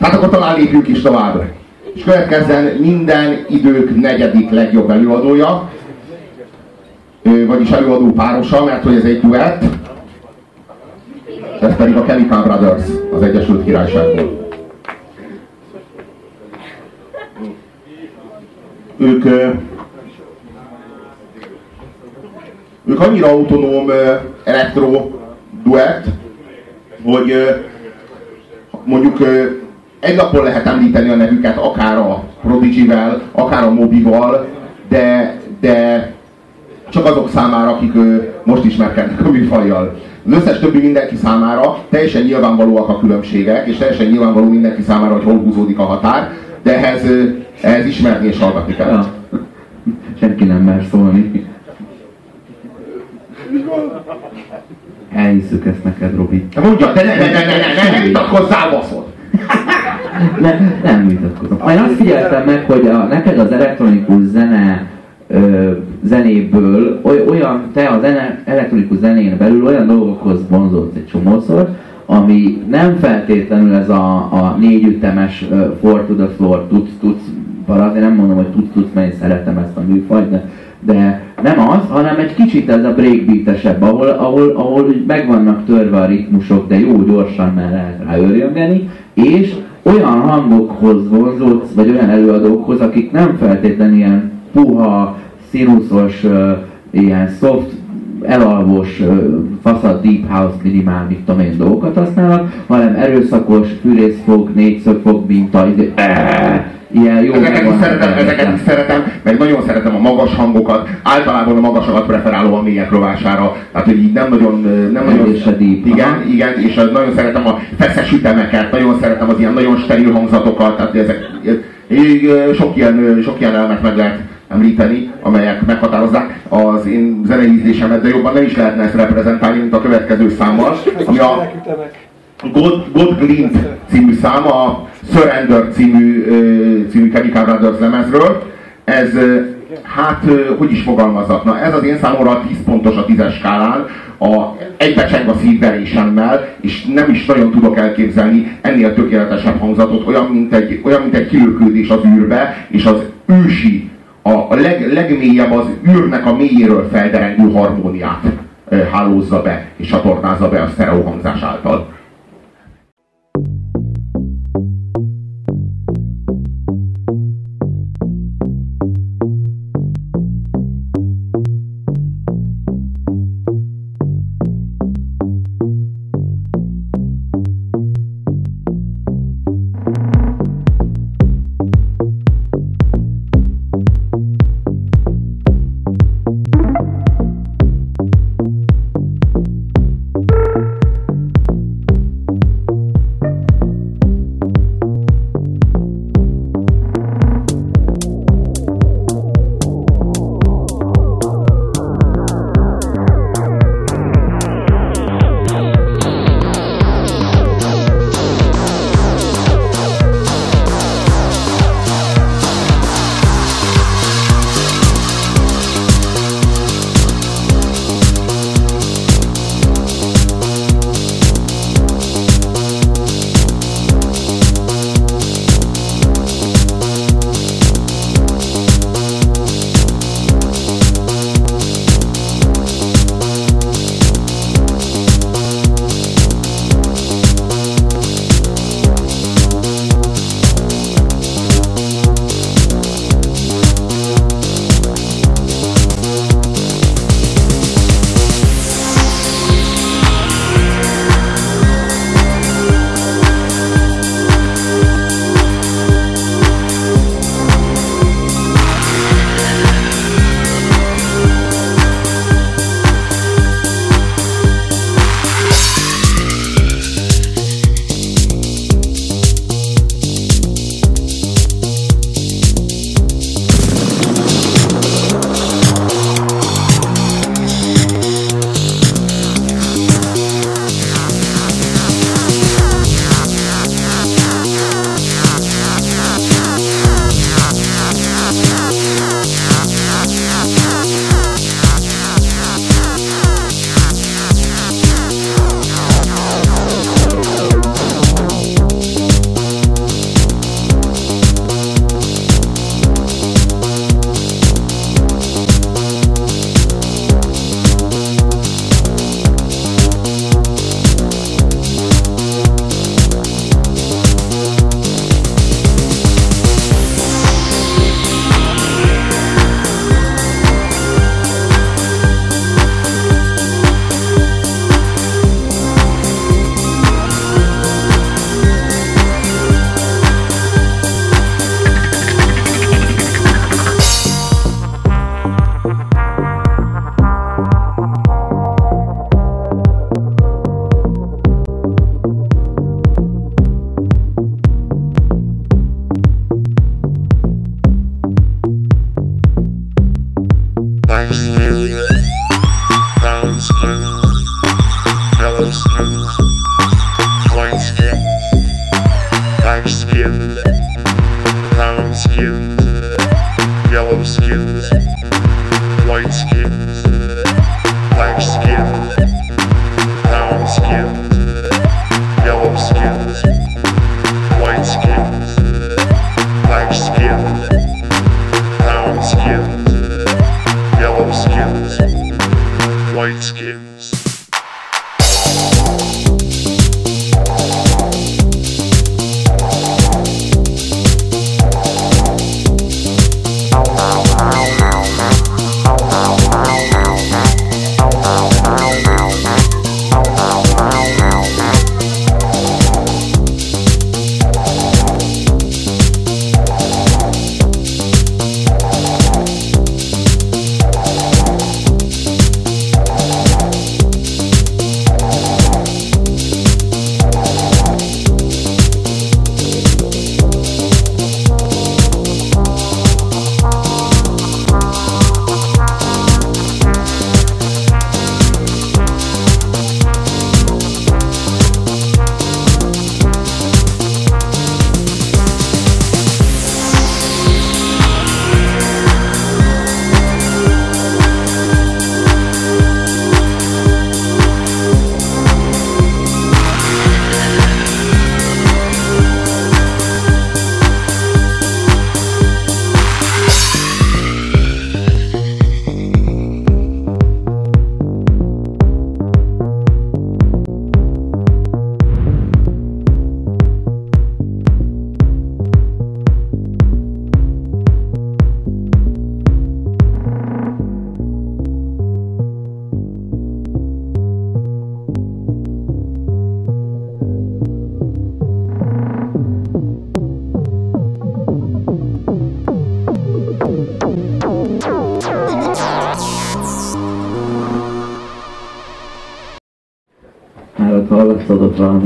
Hát akkor talán lépjünk is tovább. És következzen minden idők negyedik legjobb előadója, vagyis előadó párosa, mert hogy ez egy duett, ez pedig a Chemical Brothers az Egyesült Királyságból. Ők, ők annyira autonóm elektro duett, hogy mondjuk egy napon lehet említeni a nevüket, akár a Prodigy-vel, akár a Mobival, de, de csak azok számára, akik most ismerkednek a műfajjal. Az összes többi mindenki számára teljesen nyilvánvalóak a különbségek, és teljesen nyilvánvaló mindenki számára, hogy hol húzódik a határ, de ehhez, ehhez ismerni és hallgatni kell. Ja. Senki nem mer szólni. Elhiszük ezt neked, Robi. Mondja, de ne, ne, ne, ne, ne, ne, ne vitatkozzál, baszod! ne, nem vitatkozom. Majd azt figyeltem meg, hogy a, neked az elektronikus zene ö, zenéből olyan, te az elektronikus zenén belül olyan dolgokhoz vonzódsz egy csomószor, ami nem feltétlenül ez a, a négy ütemes uh, four to the floor, tudsz, tudsz, azért nem mondom, hogy tudsz, tudsz, mert én szeretem ezt a műfajt, de, de nem az, hanem egy kicsit ez a breakbeatesebb, ahol, ahol, ahol úgy meg vannak törve a ritmusok, de jó gyorsan, mert lehet rá örjöngeni, és olyan hangokhoz vonzódsz, vagy olyan előadókhoz, akik nem feltétlenül ilyen puha, színuszos, ilyen soft, elalvos, faszad, deep house, minimál, mit tudom én dolgokat használnak, hanem erőszakos, fűrészfog, négyszögfog, minta, izé, ilyen jó ezeket is, szeretem, ezeket is szeretem, meg nagyon szeretem a magas hangokat, általában a magasakat preferálom a mélyek rovására, tehát hogy így nem nagyon, nem nagyon igen, Aha. igen, és nagyon szeretem a feszes ütemeket, nagyon szeretem az ilyen nagyon steril hangzatokat, tehát ezek, sok ilyen, sok ilyen elemet meg lehet említeni, amelyek meghatározzák az én zenei ízlésemet, de jobban nem is lehetne ezt reprezentálni, mint a következő számmal, ami a God, God Glint című szám, a Surrender című, című Chemical Brothers lemezről. Ez, hát, hogy is fogalmazzak, na ez az én számomra 10 pontos a 10-es skálán, a, egybecseng a szívverésemmel, és nem is nagyon tudok elképzelni ennél tökéletesebb hangzatot, olyan, mint egy, olyan, mint egy kilökődés az űrbe, és az ősi a, a leg, legmélyebb az űrnek a mélyéről felderengő harmóniát hálózza be, és csatornázza be a sztereó hangzás által.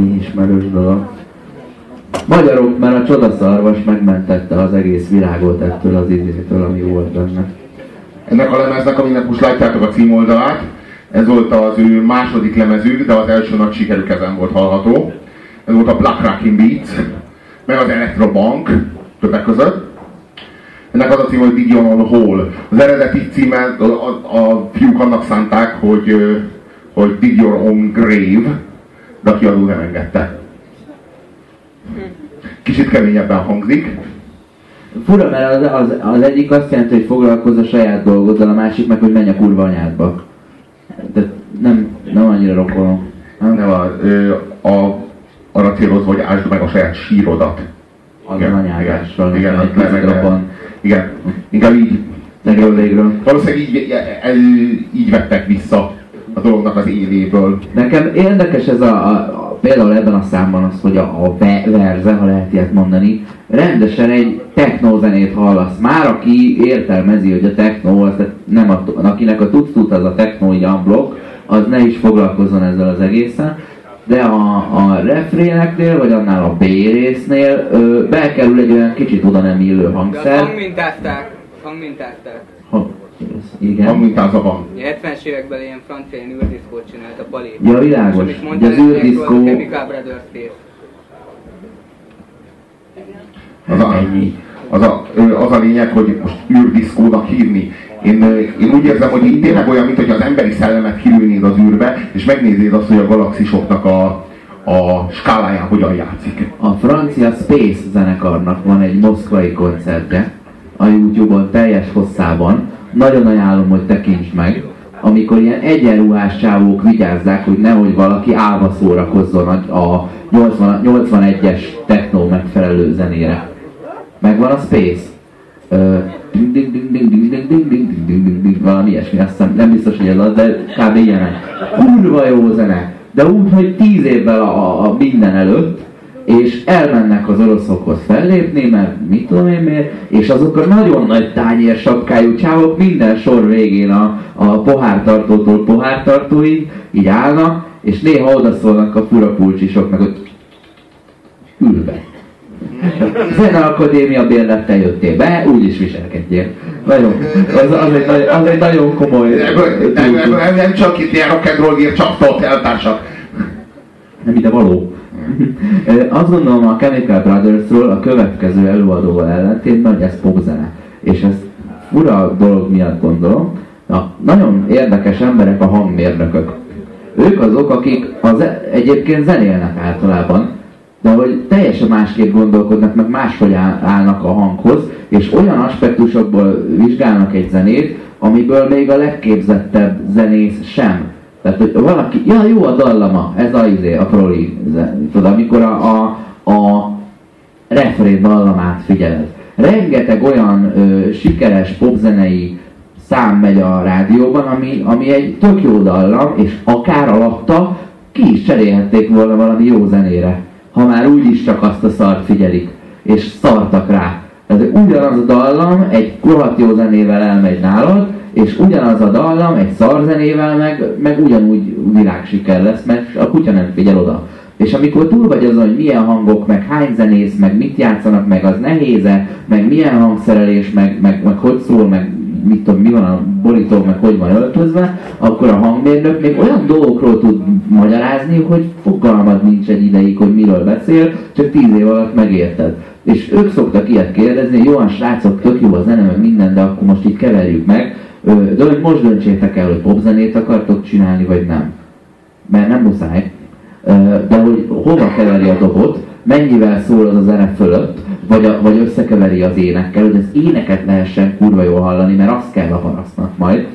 Valami ismerős dolog. Magyarok, mert a csodaszarvas megmentette az egész világot ettől az izétől, ami volt benne. Ennek a lemeznek, aminek most látjátok a címoldalát, ez volt az ő második lemezük, de az első nagy sikerük ezen volt hallható. Ez volt a Black Rockin' Beats, meg az Electrobank többek között. Ennek az a cím, hogy Your Own Hole. Az eredeti címe, a, a, a fiúk annak szánták, hogy, hogy Dig Your Own Grave, de a kiadó nem engedte. Kicsit keményebben hangzik. Fura, mert az, az, az egyik azt jelenti, hogy foglalkozz a saját dolgoddal, a másik meg, hogy menj a kurva anyádba. De nem, nem annyira rokolom. Nem? Nem a, a, arra célozva, hogy ásd meg a saját sírodat. Az anyágással, igen, egy igen, picit robban. igen, inkább így, Legről végről. valószínűleg így, e- így vettek vissza a dolognak az éléből. Nekem érdekes ez a, a, a például ebben a számban az, hogy a, a ve- verze, ha lehet ilyet mondani, rendesen egy technózenét hallasz. Már aki értelmezi, hogy a technó, az nem a, akinek a tudsz az a technó így unblock, az ne is foglalkozzon ezzel az egészen. De a, a refréneknél, vagy annál a B résznél ö, bekerül egy olyan kicsit oda nem illő De hangszer. hangmintázták, hangmintázták. Igen. Van. Ugye 70-es években ilyen francia ilyen űrdiszkót csinált a Pali. Ja, világos. És mondtál, az űrdiszkó- a Chemical Brothers rész. Az a, Ennyi. az a, az a lényeg, hogy most űrdiszkónak hívni. Én, én úgy érzem, hogy itt tényleg olyan, mint hogy az emberi szellemet kilőnéd az űrbe, és megnéznéd azt, hogy a galaxisoknak a, a skáláján hogyan játszik. A francia Space zenekarnak van egy moszkvai koncertje a Youtube-on teljes hosszában nagyon ajánlom, hogy tekintsd meg, amikor ilyen egyenruhás csávók vigyázzák, hogy nehogy valaki álva szórakozzon a 80, 81-es technó megfelelő zenére. Megvan a space. Valami ilyesmi, azt hiszem, nem biztos, hogy ez az, de kb. ilyenek. Kurva jó zene, de úgy, hogy tíz évvel a, a minden előtt, és elmennek az oroszokhoz fellépni, mert mit tudom én miért, és azok a nagyon nagy tányér sapkájú csávok minden sor végén a, a pohártartótól pohártartóig így állnak, és néha odaszólnak a fura pulcsisoknak, hogy ülve. Zeneakadémia bérlettel jöttél be, úgy is viselkedjél. Nagyon, az, az, egy, nagy- az egy nagyon komoly Ebből, ebből, ebből nem csak itt ilyen rock'n'roll csaptott eltársak. nem ide való. Azt gondolom a Chemical Brothersról a következő előadóval ellentétben, hogy ez popzene. És ez fura dolog miatt gondolom. Na, nagyon érdekes emberek a hangmérnökök. Ők azok, akik az e- egyébként zenélnek általában, de hogy teljesen másképp gondolkodnak, meg máshogy áll- állnak a hanghoz, és olyan aspektusokból vizsgálnak egy zenét, amiből még a legképzettebb zenész sem. Tehát, hogy valaki, ja jó a dallama, ez a izé, a proli, tudod, amikor a, a, a refrén dallamát figyeled. Rengeteg olyan ö, sikeres popzenei szám megy a rádióban, ami, ami egy tök jó dallam, és akár alatta ki is cserélhették volna valami jó zenére, ha már úgyis csak azt a szart figyelik, és szartak rá. Tehát ugyanaz a dallam egy rohadt jó zenével elmegy nálad, és ugyanaz a dallam egy szar zenével meg, meg ugyanúgy világsiker lesz, mert a kutya nem figyel oda. És amikor túl vagy azon, hogy milyen hangok, meg hány zenész, meg mit játszanak, meg az nehéze, meg milyen hangszerelés, meg, meg, meg hogy szól, meg mit tudom, mi van a borító, meg hogy van öltözve, akkor a hangmérnök még olyan dolgokról tud magyarázni, hogy fogalmad nincs egy ideig, hogy miről beszél, csak tíz év alatt megérted. És ők szoktak ilyet kérdezni, jó, a srácok, tök jó a zene, meg minden, de akkor most így keverjük meg, de hogy most döntsétek el, hogy popzenét akartok csinálni, vagy nem. Mert nem muszáj. De hogy hova keveri a dobot, mennyivel szól az a zene fölött, vagy, a, vagy összekeveri az énekkel, hogy az éneket lehessen kurva jól hallani, mert azt kell a parasztnak majd.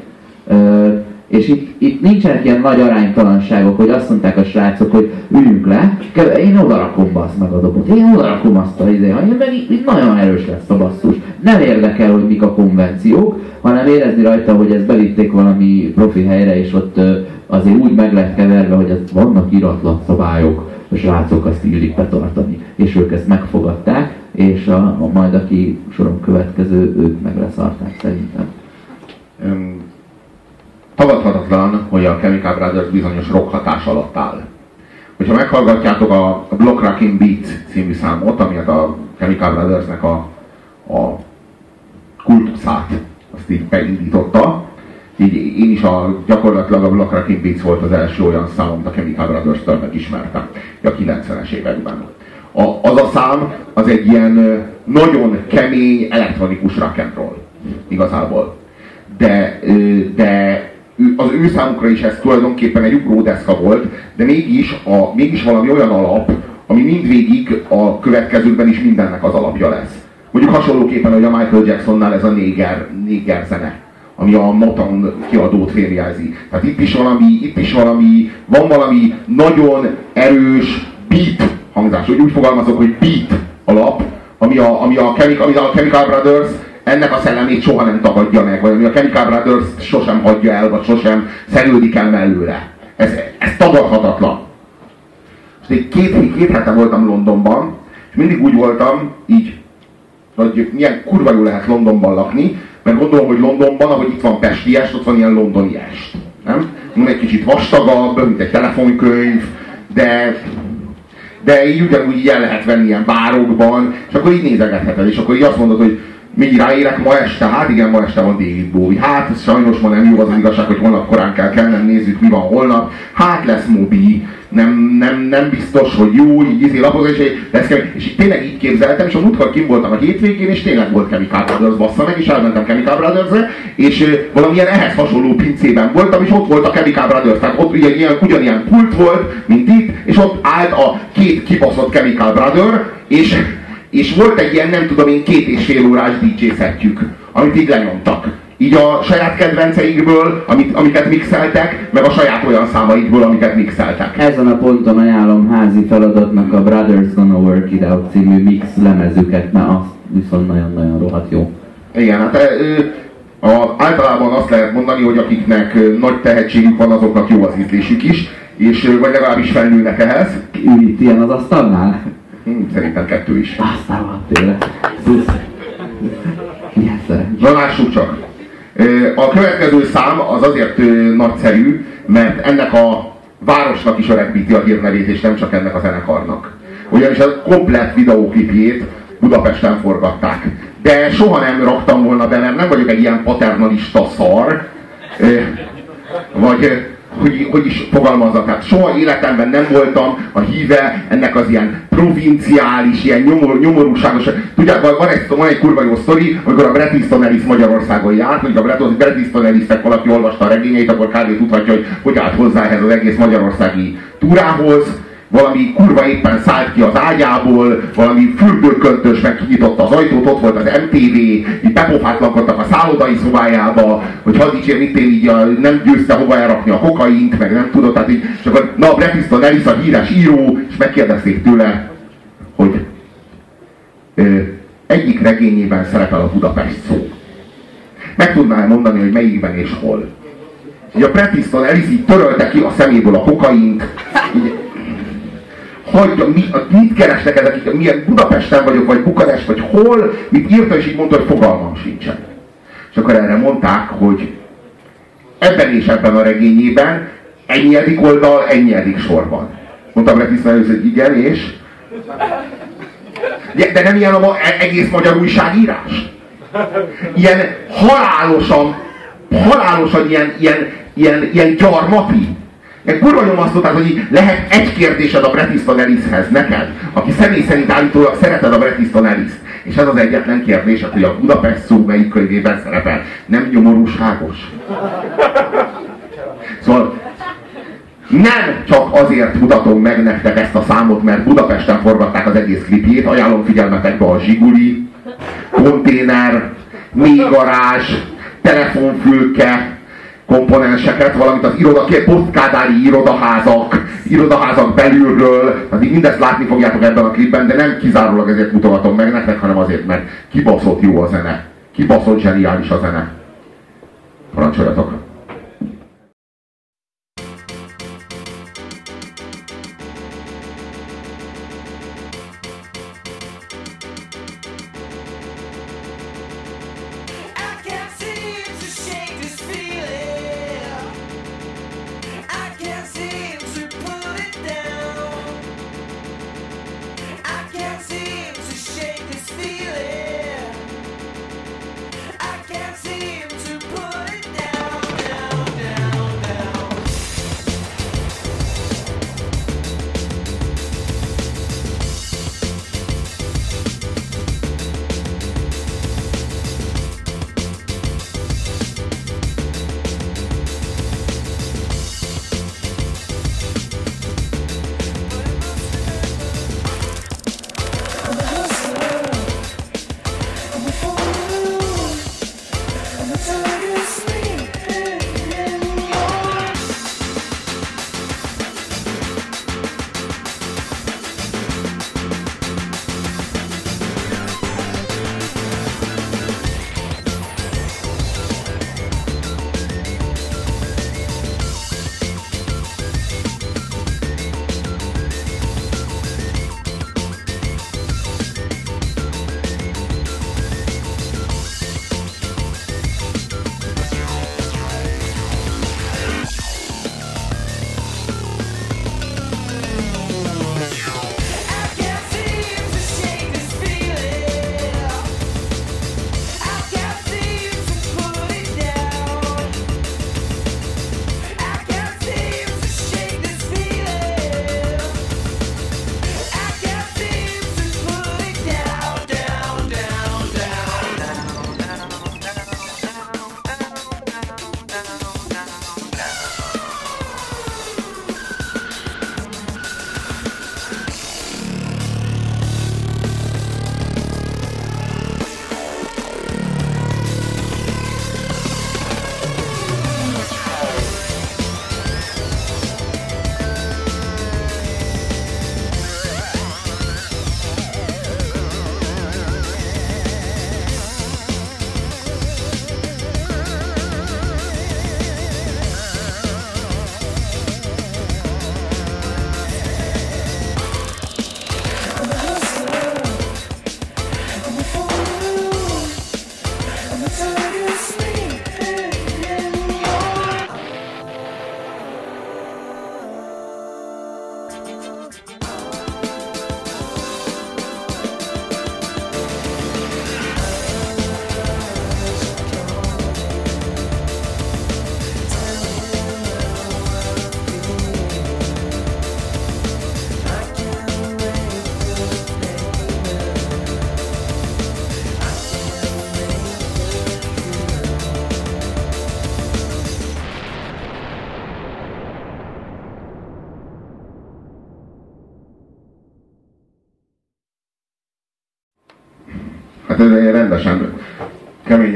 És itt, itt nincsenek ilyen nagy aránytalanságok, hogy azt mondták a srácok, hogy üljünk le, én oda rakom basz meg a dobot, én oda rakom azt a izé, én meg itt, nagyon erős lesz a basszus. Nem érdekel, hogy mik a konvenciók, hanem érezni rajta, hogy ezt bevitték valami profi helyre, és ott azért úgy meg lehet keverve, hogy ez vannak iratlan szabályok, a srácok azt illik betartani. És ők ezt megfogadták, és a, a majd aki soron következő, ők meg leszarták szerintem. Öm, Tagadhatatlan, hogy a Chemical Brothers bizonyos rock hatás alatt áll. Hogyha meghallgatjátok a, Block Rockin' Beat című számot, ami hát a Chemical Brothersnek a, a kultuszát, azt így beindította, így én is a, gyakorlatilag a Block Rockin' Beats volt az első olyan szám, amit a Chemical Brothers-től megismertem, a 90-es években. A, az a szám, az egy ilyen nagyon kemény elektronikus rock and roll, igazából de, de az ő számukra is ez tulajdonképpen egy ugródeszka volt, de mégis, a, mégis valami olyan alap, ami mindvégig a következőkben is mindennek az alapja lesz. Mondjuk hasonlóképpen, hogy a Michael Jacksonnál ez a néger, néger zene, ami a Motown kiadót férjelzi. Tehát itt is valami, itt is valami, van valami nagyon erős beat hangzás, úgy, úgy fogalmazok, hogy beat alap, ami a, ami a, Chemical, ami a Chemical Brothers ennek a szellemét soha nem tagadja meg, vagy ami a Chemical Brothers sosem hagyja el, vagy sosem szerődik el mellőle. Ez, ez tagadhatatlan. És egy két, két hete voltam Londonban, és mindig úgy voltam, így, hogy milyen kurva jó lehet Londonban lakni, mert gondolom, hogy Londonban, ahogy itt van Pesti est, ott van ilyen londoni est. Nem? Van egy kicsit vastagabb, mint egy telefonkönyv, de de így ugyanúgy így el lehet venni ilyen bárokban, és akkor így nézegetheted, és akkor így azt mondod, hogy még ráérek ma este, hát igen, ma este van David Bowie, hát sajnos ma nem jó az, az igazság, hogy holnap korán kell kelnem, nézzük mi van holnap, hát lesz Mobi, nem, nem, nem biztos, hogy jó, így izé lapozó, és, és így tényleg így képzeltem, és a múltkor kim voltam a hétvégén, és tényleg volt Chemical Brothers bassza meg, és elmentem Chemical Brothers-re, és valamilyen ehhez hasonló pincében voltam, és ott volt a Chemical Brothers, tehát ott ugye ilyen, ugyanilyen pult volt, mint itt, és ott állt a két kibaszott Chemical Brother, és, és volt egy ilyen, nem tudom én, két és fél órás DJ szettjük, amit így lenyomtak. Így a saját kedvenceikből, amit, amiket mixeltek, meg a saját olyan számaikból, amiket mixeltek. Ezen a ponton ajánlom házi feladatnak a Brothers Gonna Work It Out című mix lemezüket, mert az viszont nagyon-nagyon rohadt jó. Igen, hát ö, a, általában azt lehet mondani, hogy akiknek nagy tehetségük van, azoknak jó az ízlésük is, és vagy legalábbis felnőnek ehhez. Ül itt ilyen az asztalnál? Hm, szerintem kettő is. Aztán van szerencsé. Na lássuk csak. A következő szám az azért nagyszerű, mert ennek a városnak is öregbíti a hírnevét, és nem csak ennek a zenekarnak. Ugyanis a komplett videóklipjét Budapesten forgatták. De soha nem raktam volna be, mert nem vagyok egy ilyen paternalista szar, vagy, hogy, hogy is fogalmazza. Tehát soha életemben nem voltam a híve ennek az ilyen provinciális, ilyen nyomor, nyomorúságos. Tudják, van, egy, van egy kurva jó sztori, amikor a Bret Ellis Magyarországon járt, hogy a Bret Easton Ellisnek valaki olvasta a regényeit, akkor kb. tudhatja, hogy hogy állt hozzá ehhez az egész magyarországi túrához valami kurva éppen szállt ki az ágyából, valami fürdőköntös meg kinyitotta az ajtót, ott volt az MTV, így bepofátlankodtak a szállodai szobájába, hogy hadd dicsérj, mit én így a, nem győzte hova elrakni a kokaint, meg nem tudott, tehát így, és akkor na, Bret Easton Ellis a híres író, és megkérdezték tőle, hogy ö, egyik regényében szerepel a Budapest szó. Meg tudná mondani, hogy melyikben és hol? Így a Bret Easton Ellis így törölte ki a szeméből a kokaint, így, hagyja, mi, mit keresnek ezek, milyen Budapesten vagyok, vagy Bukarest, vagy hol, mit írta, és így mondta, hogy fogalmam sincsen. És akkor erre mondták, hogy ebben és ebben a regényében ennyi oldal, ennyi sorban. Mondtam Ellis, hogy igen, és de nem ilyen a egész magyar újságírás? Ilyen halálosan, halálosan ilyen, ilyen, ilyen, ilyen gyarmati. Ilyen kurva nyomasztó, tehát, hogy lehet egy kérdésed a Bret Easton Ellishez neked, aki személy szerint állítólag szereted a Bret Easton ellis és ez az egyetlen kérdésed, hogy a Budapest szó melyik könyvében szerepel. Nem nyomorúságos? Szóval nem csak azért mutatom meg nektek ezt a számot, mert Budapesten forgatták az egész klipjét, ajánlom figyelmetekbe a zsiguli, konténer, mélygarázs, telefonfülke, komponenseket, valamint az iroda, posztkádári irodaházak, irodaházak belülről, tehát mindezt látni fogjátok ebben a klipben, de nem kizárólag ezért mutogatom meg nektek, hanem azért, mert kibaszott jó a zene. Kibaszott zseniális a zene. Parancsoljatok!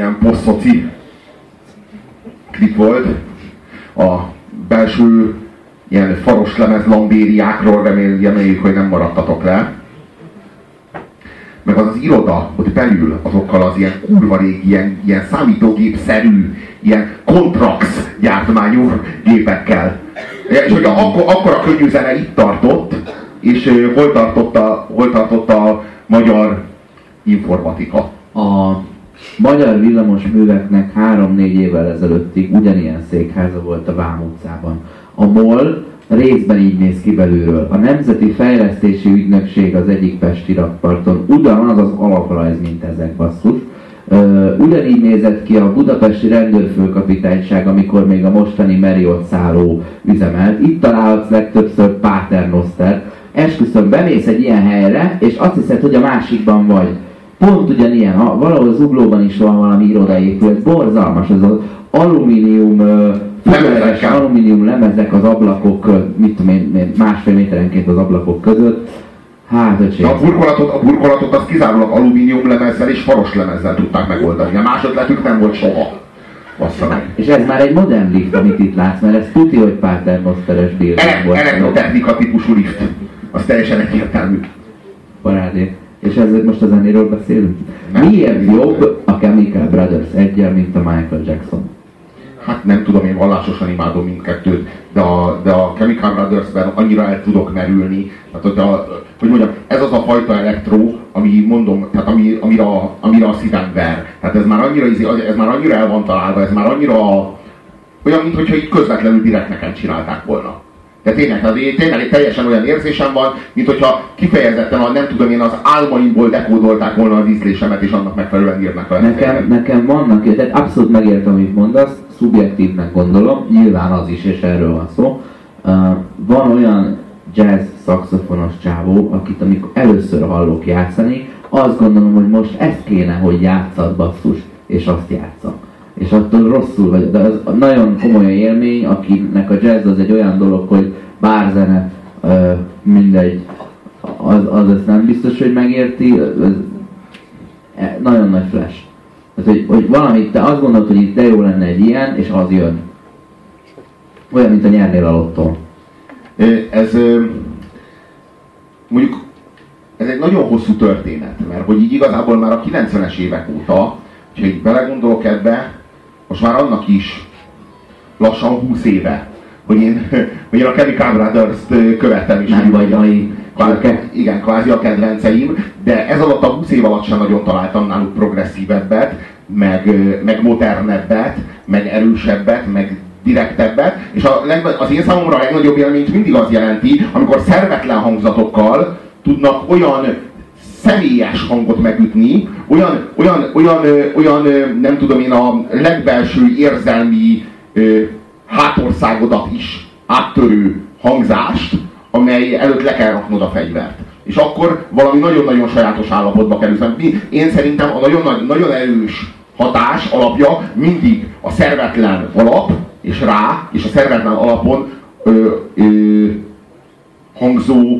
Keményen posztoci klip volt. A belső ilyen faros lemez lambériákról reméljük, hogy nem maradtatok le. Meg az az iroda, ott belül azokkal az ilyen kurva régi, ilyen, ilyen számítógép-szerű, ilyen kontrax gyártmányú gépekkel. És hogy akkor, akkor a könnyű zene itt tartott, és hol tartott a, hol tartott a magyar informatika. A magyar villamos műveknek 3-4 évvel ezelőttig ugyanilyen székháza volt a Vám utcában. A MOL részben így néz ki belülről. A Nemzeti Fejlesztési Ügynökség az egyik Pesti rakparton ugyanaz az alaprajz, mint ezek basszus. Ugyanígy nézett ki a budapesti rendőrfőkapitányság, amikor még a mostani Marriott szálló üzemelt. Itt találhatsz legtöbbször Paternoster. Esküszöm, bemész egy ilyen helyre, és azt hiszed, hogy a másikban vagy. Pont ugyanilyen, ha valahol Zuglóban is van valami irodaépület, borzalmas az az alumínium, Lemezekkel. alumínium lemezek az ablakok, mit tudom én, másfél méterenként az ablakok között. Hát, öcsém. A burkolatot, a burkolatot az kizárólag alumínium lemezzel és faros lemezzel tudták megoldani. A másodletük nem volt soha. Bassza. És ez már egy modern lift, amit itt látsz, mert ez tuti, hogy Paternosteres building Ele- volt. Elektrotechnika típusú lift. Az teljesen egyértelmű. Parádé. És ez most a zenéről beszélünk? Miért jobb a Chemical Brothers egyel, mint a Michael Jackson? Hát nem tudom, én vallásosan imádom mindkettőt, de a, de a Chemical Brothers-ben annyira el tudok merülni. Tehát, hogy, a, hogy mondjam, ez az a fajta elektró, ami mondom, tehát ami, amire, a- amire a szívem ver. Tehát ez már annyira, izé- ez már annyira el van találva, ez már annyira olyan, mintha így közvetlenül direkt nekem csinálták volna. De tényleg, tehát én- tényleg teljesen olyan érzésem van, mint hogyha kifejezetten a nem tudom én az álmaimból dekódolták volna az ízlésemet, és annak megfelelően írnak a Nekem, nekem vannak, tehát abszolút megértem, amit mondasz, szubjektívnek gondolom, nyilván az is, és erről van szó. Uh, van olyan jazz szaxofonos csávó, akit amikor először hallok játszani, azt gondolom, hogy most ezt kéne, hogy játszad basszus, és azt játszom. És attól rosszul vagy, de az nagyon komoly élmény, akinek a jazz az egy olyan dolog, hogy bár zene, uh, mindegy, az, az ezt nem biztos, hogy megérti, az, E, nagyon nagy flash. Tehát, hogy, hogy valamit, te azt gondolod, hogy itt de jó lenne egy ilyen, és az jön. Olyan, mint a nyernél a lottó. Ez mondjuk ez egy nagyon hosszú történet, mert hogy így igazából már a 90-es évek óta, ha így belegondolok ebbe, most már annak is lassan 20 éve, hogy én, hogy én a Chemical Brothers-t követem is. Nem vagy Kvázi, igen, kvázi a kedvenceim, de ez alatt a 20 év alatt sem nagyon találtam náluk progresszívebbet, meg, meg modernebbet, meg erősebbet, meg direktebbet, és a az én számomra a legnagyobb élményt mindig az jelenti, amikor szervetlen hangzatokkal tudnak olyan személyes hangot megütni, olyan, olyan, olyan, olyan nem tudom én, a legbelső érzelmi hátországodat is áttörő hangzást, amely előtt le kell raknod a fegyvert. És akkor valami nagyon-nagyon sajátos állapotba kerülsz. Mi- Én szerintem a nagyon, nagy- nagyon erős hatás alapja mindig a szervetlen alap, és rá, és a szervetlen alapon ö, ö, hangzó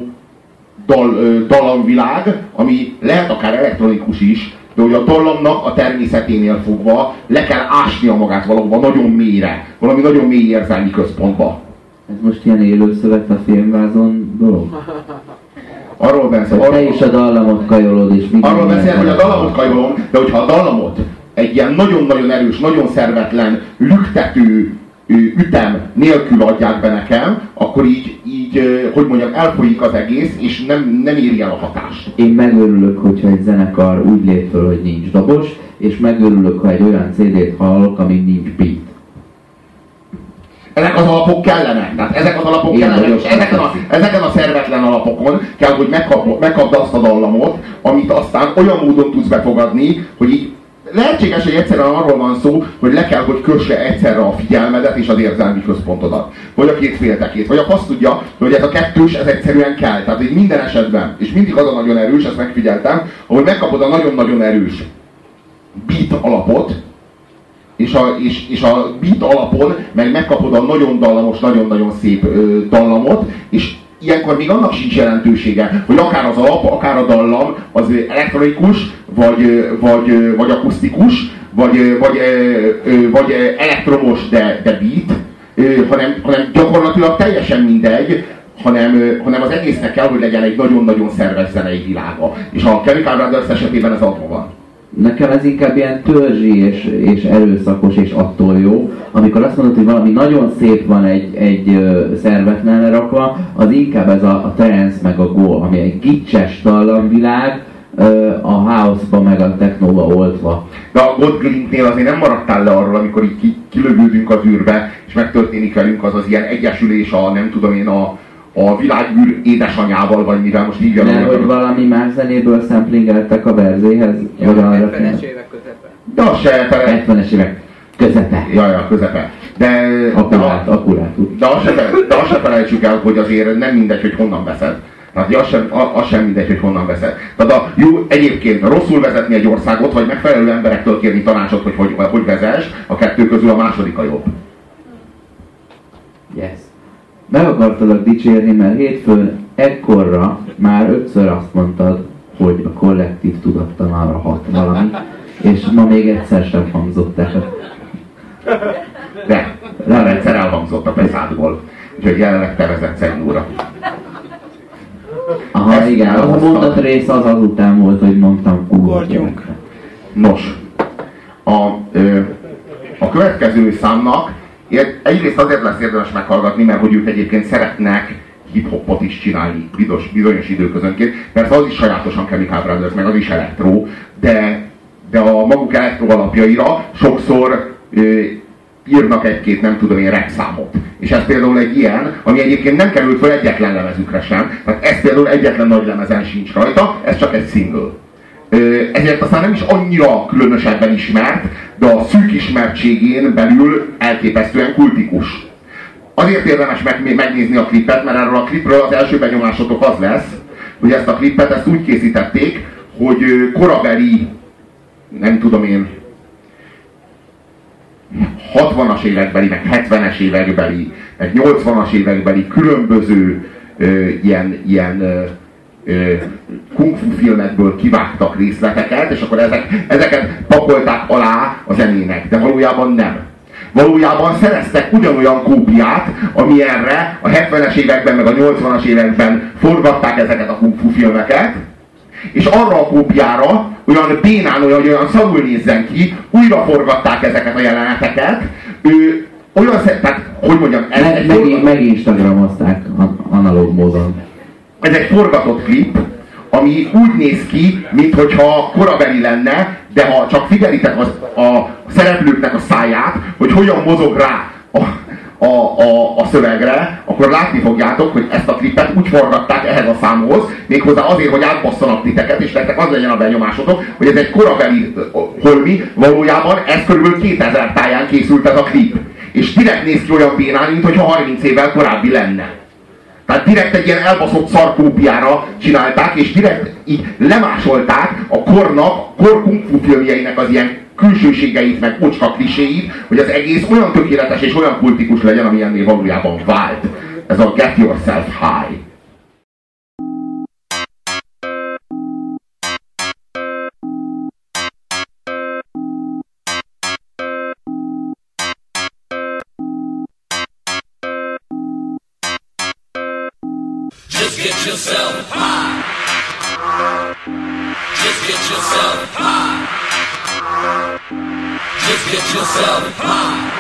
dal, ö, dallamvilág, ami lehet akár elektronikus is, de hogy a dallamnak a természeténél fogva le kell ásnia magát valahova nagyon mélyre, valami nagyon mély érzelmi központba. Ez most ilyen élőszövet a filmvázon dolog? Arról beszél, Hogy te arról, is a dallamot kajolod, és arról beszél, hogy a dallamot kajolom, de hogyha a dallamot egy ilyen nagyon-nagyon erős, nagyon szervetlen, lüktető ütem nélkül adják be nekem, akkor így, így hogy mondjam, elfolyik az egész, és nem, nem éri el a hatást. Én megörülök, hogyha egy zenekar úgy lép föl, hogy nincs dobos, és megörülök, ha egy olyan CD-t hallok, amin nincs beat. Ezek az alapok kellenek, tehát ezek az alapok Én kellenek, és ezeken a, ezeken a szervetlen alapokon kell, hogy megkap, megkapd azt a dallamot, amit aztán olyan módon tudsz befogadni, hogy így lehetséges, hogy egyszerűen arról van szó, hogy le kell, hogy kösse egyszerre a figyelmedet és az érzelmi központodat. Vagy a két féltekét. Vagy azt tudja, hogy ez a kettős, ez egyszerűen kell. Tehát így minden esetben, és mindig az a nagyon erős, ezt megfigyeltem, ahogy megkapod a nagyon-nagyon erős beat alapot, és a, és, és a beat alapon meg megkapod a nagyon dallamos, nagyon-nagyon szép ö, dallamot, és ilyenkor még annak sincs jelentősége, hogy akár az alap, akár a dallam az elektronikus, vagy, vagy, vagy akusztikus, vagy, vagy, vagy elektromos, de, de beat, hanem, hanem gyakorlatilag teljesen mindegy, hanem, hanem az egésznek kell, hogy legyen egy nagyon-nagyon szerves zenei világa. És a Chemical Brothers esetében ez adva van. Nekem ez inkább ilyen törzsi és, és erőszakos és attól jó. Amikor azt mondod, hogy valami nagyon szép van egy, egy szervetlen lerakva, az inkább ez a, a trance meg a go, ami egy gicses dallamvilág, a house-ba meg a technóba oltva. De a God Glintnél azért nem maradtál le arról, amikor így kilövődünk az űrbe, és megtörténik velünk az az ilyen egyesülés a nem tudom én a, a világűr édesanyával, vagy mivel most így Nem, hogy valami más zenéből szemplingeltek a verzéhez? Ja, vagy arra 70-es évek közepe. De azt se, fele... 70-es évek közepe. Ja, ja, közepe. De, Akkurát, de, akkurát. de, azt se, de azt se felejtsük el, hogy azért nem mindegy, hogy honnan veszed. Tehát az sem, az sem mindegy, hogy honnan veszed. Tehát a, jó, egyébként rosszul vezetni egy országot, vagy megfelelő emberektől kérni tanácsot, hogy hogy, hogy vezess, a kettő közül a második a jobb. Yes. Meg akartalak dicsérni, mert hétfőn ekkorra már ötször azt mondtad, hogy a kollektív tudattalanra hat valami, és ma még egyszer sem hangzott el. De, nem egyszer elhangzott a Peszádból. Úgyhogy jelenleg tervezett cenzúra. Aha, Ezt igen, az a mondat rész az azután volt, hogy mondtam gyerekre. Nos, a, ö, a következő számnak egyrészt azért lesz érdemes meghallgatni, mert hogy ők egyébként szeretnek hip-hopot is csinálni bizonyos, bizonyos időközönként. Persze az is sajátosan Chemical Brothers, meg az is elektro, de, de a maguk elektro alapjaira sokszor ö, írnak egy-két, nem tudom én, rap számot. És ez például egy ilyen, ami egyébként nem került fel egyetlen lemezükre sem. Tehát ez például egyetlen nagy lemezen sincs rajta, ez csak egy single. Ezért aztán nem is annyira különösebben ismert, de a szűk ismertségén belül elképesztően kultikus. Azért érdemes meg, megnézni a klipet, mert erről a klipről az első benyomásotok az lesz, hogy ezt a klipet ezt úgy készítették, hogy korabeli, nem tudom én, 60-as évekbeli, meg 70-es évekbeli, meg 80-as évekbeli különböző ö, ilyen, ilyen kung fu filmekből kivágtak részleteket, és akkor ezek, ezeket pakolták alá a zenének, de valójában nem. Valójában szereztek ugyanolyan kópiát, ami erre a 70-es években, meg a 80-as években forgatták ezeket a kung fu filmeket, és arra a kópiára olyan bénán, olyan, olyan szarul nézzen ki, újra forgatták ezeket a jeleneteket, ő, olyan tehát, hogy mondjam, ez Meg, egy, meg, forgat, meg Instagramozták an- analóg módon. Ez egy forgatott klip, ami úgy néz ki, mintha korabeli lenne, de ha csak figyelitek az, a szereplőknek a száját, hogy hogyan mozog rá a, a, a, a szövegre, akkor látni fogjátok, hogy ezt a klipet úgy forgatták ehhez a számhoz, méghozzá azért, hogy átbasszanak titeket, és nektek az legyen a benyomásotok, hogy ez egy korabeli holmi, valójában ez körülbelül 2000 táján készült ez a klip. És direkt néz ki olyan bénán, mintha 30 évvel korábbi lenne. Tehát direkt egy ilyen elbaszott szarkópiára csinálták, és direkt így lemásolták a kornak, kor kung fu filmjeinek az ilyen külsőségeit, meg ocska kliséit, hogy az egész olyan tökéletes és olyan kultikus legyen, amilyennél valójában vált. Ez a Get Yourself High. Yourself high. Just get yourself high. Just get yourself high.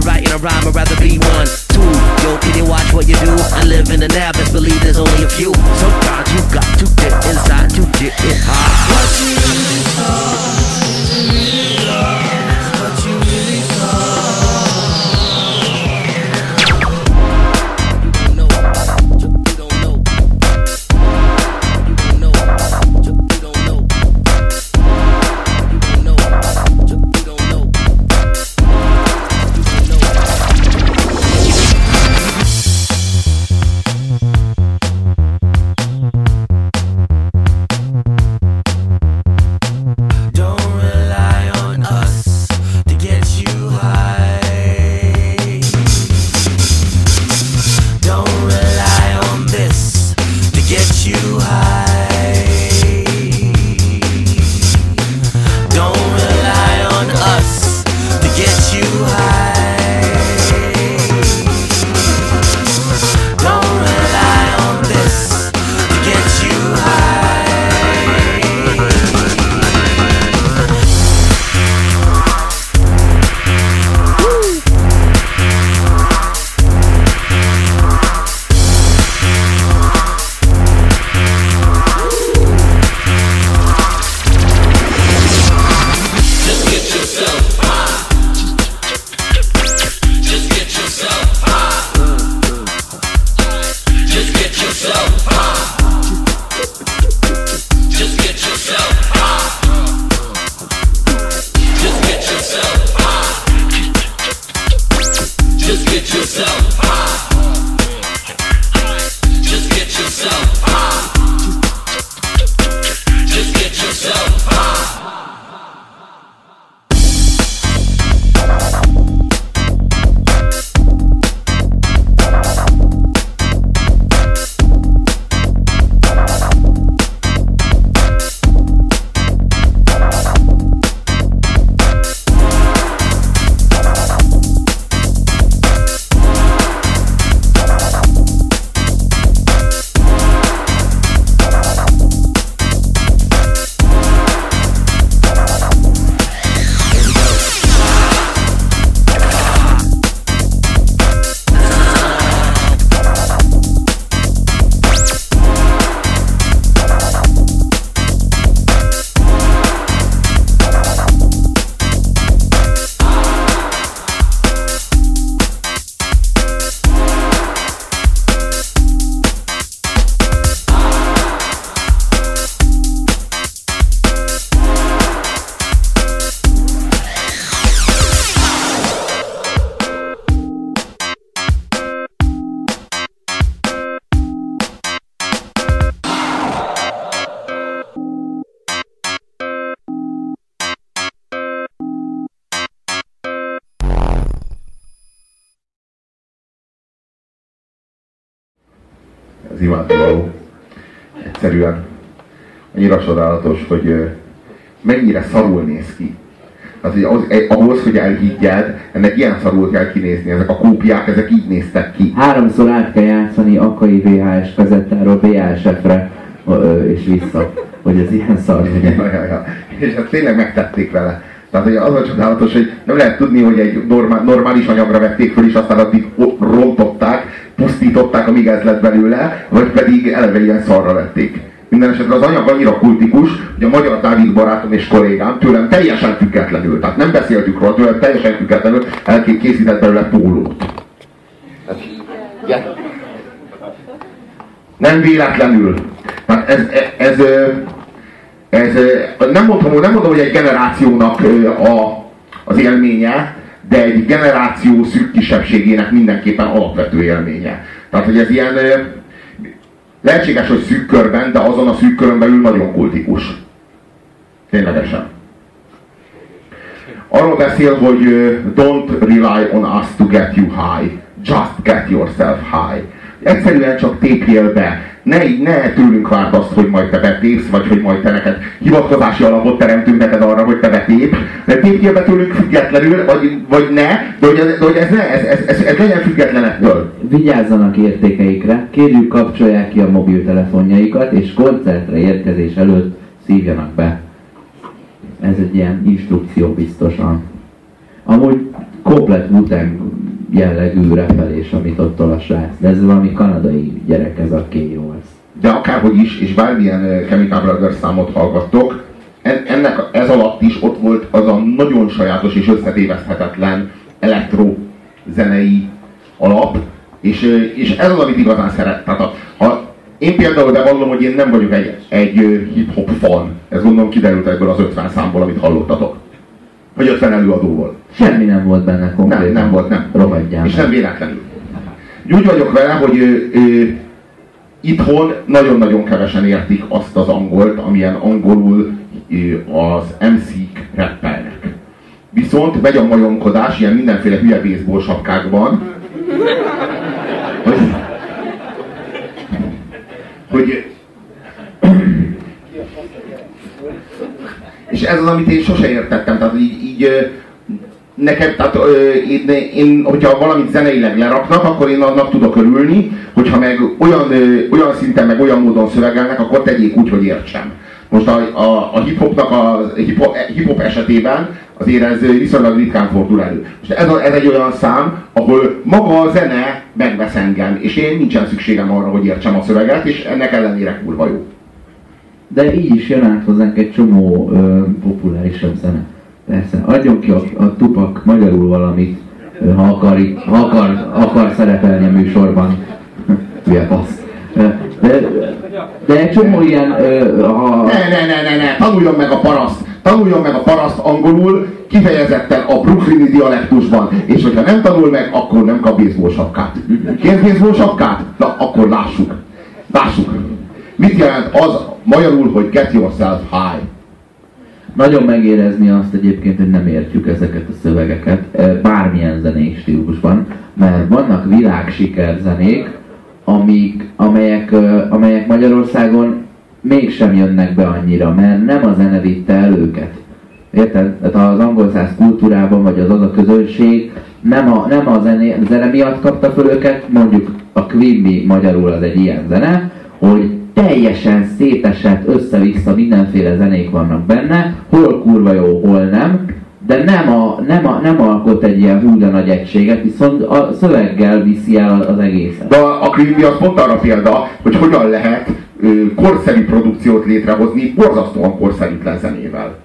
Of writing a rhyme, I'd rather be one. Two, yo, can you watch what you do I live in the? Best believe there's only a few. Sometimes you got to get inside to get it high. Egyszerűen annyira csodálatos, hogy mennyire szarul néz ki. Az, hogy az, eh, ahhoz, hogy elhiggyed, ennek ilyen szarul kell kinézni. Ezek a kópiák, ezek így néztek ki. Háromszor át kell játszani akai VHS kazettáról VHS-re és vissza, hogy ez ilyen szar. Ja, ja, ja. És ezt tényleg megtették vele. Tehát hogy az a csodálatos, hogy nem lehet tudni, hogy egy normál, normális anyagra vették föl, és aztán addig rontották, pusztították, amíg ez lett belőle, vagy pedig eleve ilyen szarra vették. Minden esetre az anyag annyira kultikus, hogy a magyar Dávid barátom és kollégám tőlem teljesen függetlenül, tehát nem beszéltük róla, tőlem teljesen függetlenül elkészített belőle pólót. Hát, igen. Nem véletlenül. Tehát ez, ez, ez, ez nem, mondom, nem mondom, hogy egy generációnak a, az élménye, de egy generáció szűk kisebbségének mindenképpen alapvető élménye. Tehát, hogy ez ilyen lehetséges, hogy szűk körben, de azon a szűk körön belül nagyon kultikus. Ténylegesen. Arról beszél, hogy don't rely on us to get you high, just get yourself high. Egyszerűen csak tépjél be. Ne, ne tőlünk várd azt, hogy majd te betépsz, vagy hogy majd te neked hivatkozási alapot teremtünk neked arra, hogy te betép. De tépjél be tőlünk függetlenül, vagy, vagy ne, de hogy, de hogy ez ne, ez, ez, ez, ez legyen független ettől. Vigyázzanak értékeikre, kérjük kapcsolják ki a mobiltelefonjaikat, és koncertre érkezés előtt szívjanak be. Ez egy ilyen instrukció biztosan. Amúgy komplet Wu-Tang jellegű repelés, amit ott a srác. De ez valami kanadai gyerek, ez a K.O.S. De akárhogy is, és bármilyen ö, Chemical Brothers számot hallgattok, en- ennek ez alatt is ott volt az a nagyon sajátos és összetéveszthetetlen elektro zenei alap, és, ö, és ez az, amit igazán szeret. Tehát a, ha én például bevallom, hogy én nem vagyok egy, egy ö, hip-hop fan. Ez gondolom kiderült ebből az 50 számból, amit hallottatok. Vagy 50 előadóból. Semmi nem volt benne konkrétan. Nem, nem volt, nem. Rohadjál És nem véletlenül. Úgy vagyok vele, hogy ö, ö, itthon nagyon-nagyon kevesen értik azt az angolt, amilyen angolul ö, az MC-k rappelnek. Viszont megy a majomkodás ilyen mindenféle hülye baseball sapkákban, hogy, hogy és ez az, amit én sose értettem, tehát így, így nekem, tehát ö, én, én, hogyha valamit zeneileg leraknak, akkor én annak tudok örülni, hogyha meg olyan, ö, olyan szinten, meg olyan módon szövegelnek, akkor tegyék úgy, hogy értsem. Most a, a, a hip-hopnak a hip-hop, hip-hop esetében azért ez viszonylag ritkán fordul elő. Most ez, a, ez egy olyan szám, ahol maga a zene megvesz engem, és én nincsen szükségem arra, hogy értsem a szöveget, és ennek ellenére kurva jó. De így is jön hozzánk egy csomó ö, populárisabb zene. Persze, adjon ki a, a tupak magyarul valamit, ö, ha akar, ha akar, akar szerepelni a műsorban. Hülye passz. De, de egy csomó ilyen, ö, ha, Ne, ne, ne, ne, ne, tanuljon meg a paraszt! Tanuljon meg a paraszt angolul, kifejezetten a brooklyni dialektusban, és hogyha nem tanul meg, akkor nem kap baseball sapkát. Kér baseball? Na, akkor lássuk. Lássuk. Mit jelent az magyarul, hogy get yourself high? nagyon megérezni azt egyébként, hogy nem értjük ezeket a szövegeket, ö, bármilyen zenei stílusban, mert vannak világsiker zenék, amik, amelyek, ö, amelyek Magyarországon mégsem jönnek be annyira, mert nem a zene vitte el őket. Érted? Tehát az angol száz kultúrában, vagy az az a közönség nem a, nem a zene, zene miatt kapta föl őket, mondjuk a Quimby magyarul az egy ilyen zene, hogy teljesen szétesett, össze-vissza mindenféle zenék vannak benne, hol kurva jó, hol nem, de nem, a, nem, a, nem alkot egy ilyen hú de nagy egységet, viszont a szöveggel viszi el az egészet. De a, a az pont arra példa, hogy hogyan lehet ö, korszerű produkciót létrehozni borzasztóan korszerűtlen zenével.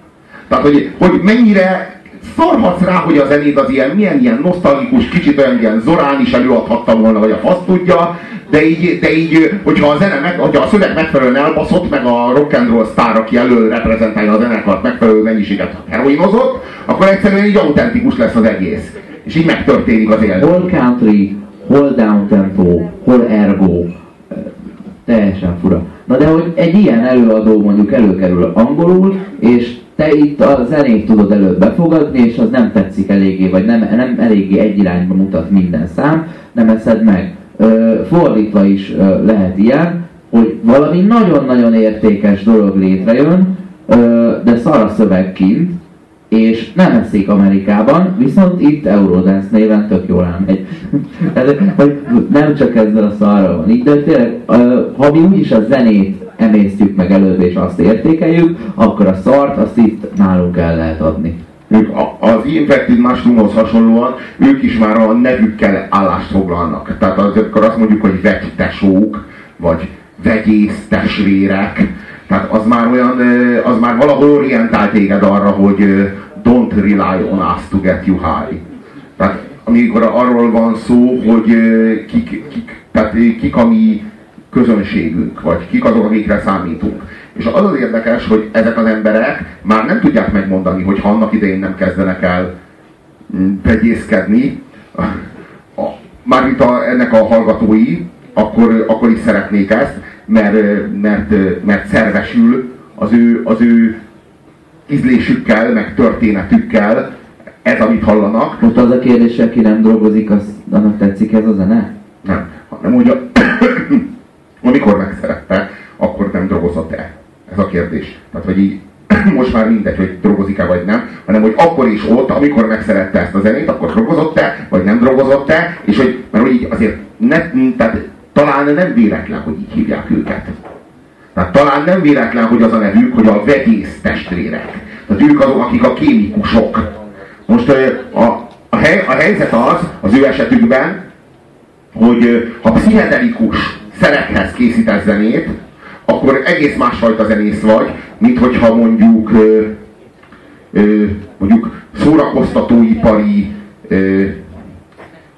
Tehát, hogy, hogy mennyire szarhatsz rá, hogy a zenéd az ilyen, milyen ilyen nosztalgikus, kicsit olyan ilyen Zorán is előadhatta volna, vagy a fasz tudja, de így, de így, hogyha a zene meg, hogyha a szöveg megfelelően elbaszott, meg a rock and roll sztár, aki elől reprezentálja a zenekart, megfelelő mennyiséget heroinozott, akkor egyszerűen így autentikus lesz az egész. És így megtörténik az élet. Hol country, hol down tempo, hol ergo, teljesen fura. Na de hogy egy ilyen előadó mondjuk előkerül angolul, és te itt a zenét tudod előbb befogadni, és az nem tetszik eléggé, vagy nem, nem eléggé egy irányba mutat minden szám, nem eszed meg. Fordítva is lehet ilyen, hogy valami nagyon-nagyon értékes dolog létrejön, de szar a szöveg kint, és nem eszik Amerikában, viszont itt Eurodance néven tök jól elmegy. Hogy nem csak ezzel a szarral van így, de tényleg, ha mi úgyis a zenét emésztjük meg előbb és azt értékeljük, akkor a szart azt itt nálunk el lehet adni. Ők az Infected Mushroomhoz hasonlóan, ők is már a nevükkel állást foglalnak. Tehát akkor azt mondjuk, hogy vegytesók, vagy vegyész testvérek, tehát az már olyan, az már valahol orientál téged arra, hogy don't rely on us to get you high. Tehát amikor arról van szó, hogy kik, kik, tehát kik a mi közönségünk, vagy kik azok, akikre számítunk. És az az érdekes, hogy ezek az emberek már nem tudják megmondani, hogy ha annak idején nem kezdenek el mm, begyészkedni, mármint a, ennek a hallgatói, akkor, akkor is szeretnék ezt, mert, mert, mert szervesül az ő, az ő ízlésükkel, meg történetükkel ez, amit hallanak. Most az a kérdés, aki nem dolgozik, az, annak tetszik ez a zene? Nem, hanem hogy a, amikor megszerette, akkor nem dolgozott el. Ez a kérdés. Tehát, hogy így most már mindegy, hogy drogozik-e vagy nem, hanem hogy akkor is ott, amikor megszerette ezt a zenét, akkor drogozott-e, vagy nem drogozott-e, és hogy, mert hogy így azért ne, tehát talán nem véletlen, hogy így hívják őket. Tehát talán nem véletlen, hogy az a nevük, hogy a vegyész testvérek. Tehát ők azok, akik a kémikusok. Most a, a, hely, a helyzet az, az ő esetükben, hogy ha pszichedelikus szerekhez készítesz zenét, akkor egész másfajta zenész vagy, mint hogyha mondjuk ö, ö, mondjuk szórakoztatóipari, ö,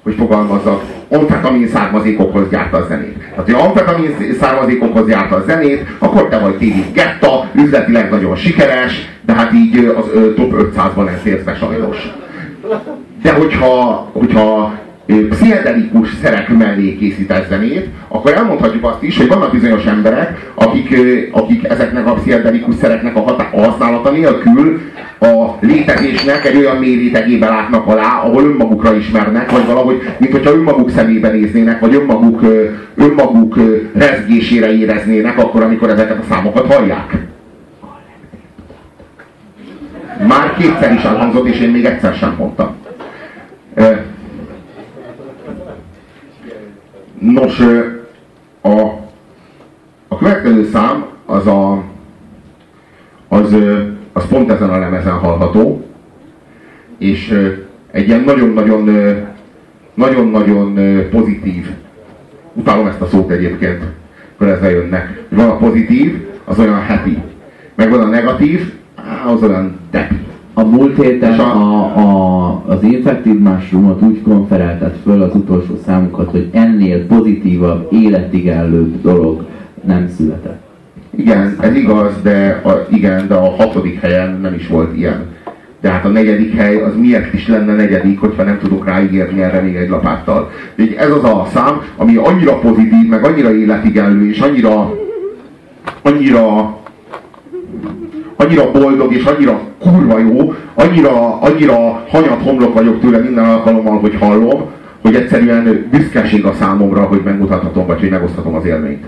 hogy fogalmazzak, amfetamin származékokhoz gyárt a zenét. Tehát, ha amfetamin származékokhoz gyárt a zenét, akkor te vagy tévi getta, üzletileg nagyon sikeres, de hát így az ö, top 500-ban ez érsz be sajnos. De hogyha, hogyha pszichedelikus szerek mellé készítesz zenét, akkor elmondhatjuk azt is, hogy vannak bizonyos emberek, akik, akik ezeknek a pszichedelikus szereknek a, hatá- a használata nélkül a létezésnek egy olyan mély rétegébe látnak alá, ahol önmagukra ismernek, vagy valahogy, mint hogyha önmaguk szemébe néznének, vagy önmaguk, önmaguk rezgésére éreznének akkor, amikor ezeket a számokat hallják. Már kétszer is elhangzott, és én még egyszer sem mondtam. Ö, Nos, a, a következő szám az a, az, az pont ezen a lemezen hallható, és egy ilyen nagyon-nagyon nagyon-nagyon pozitív, utálom ezt a szót egyébként, akkor ezzel jönnek. Van a pozitív, az olyan happy, meg van a negatív, az olyan depi. A múlt héten a- a, az Infected Mushroomot úgy konferáltad föl az utolsó számukat, hogy ennél pozitívabb, életigállóbb dolog nem született. Igen, ez igaz, de a, igen, de a hatodik helyen nem is volt ilyen. De hát a negyedik hely az miért is lenne negyedik, hogyha nem tudok ráígérni erre még egy lapáttal. Így ez az a szám, ami annyira pozitív, meg annyira életigenlő, és annyira, annyira, annyira boldog, és annyira kurva jó, annyira, annyira hanyat homlok vagyok tőle minden alkalommal, hogy hallom, hogy egyszerűen büszkeség a számomra, hogy megmutathatom, vagy hogy megoszthatom az élményt.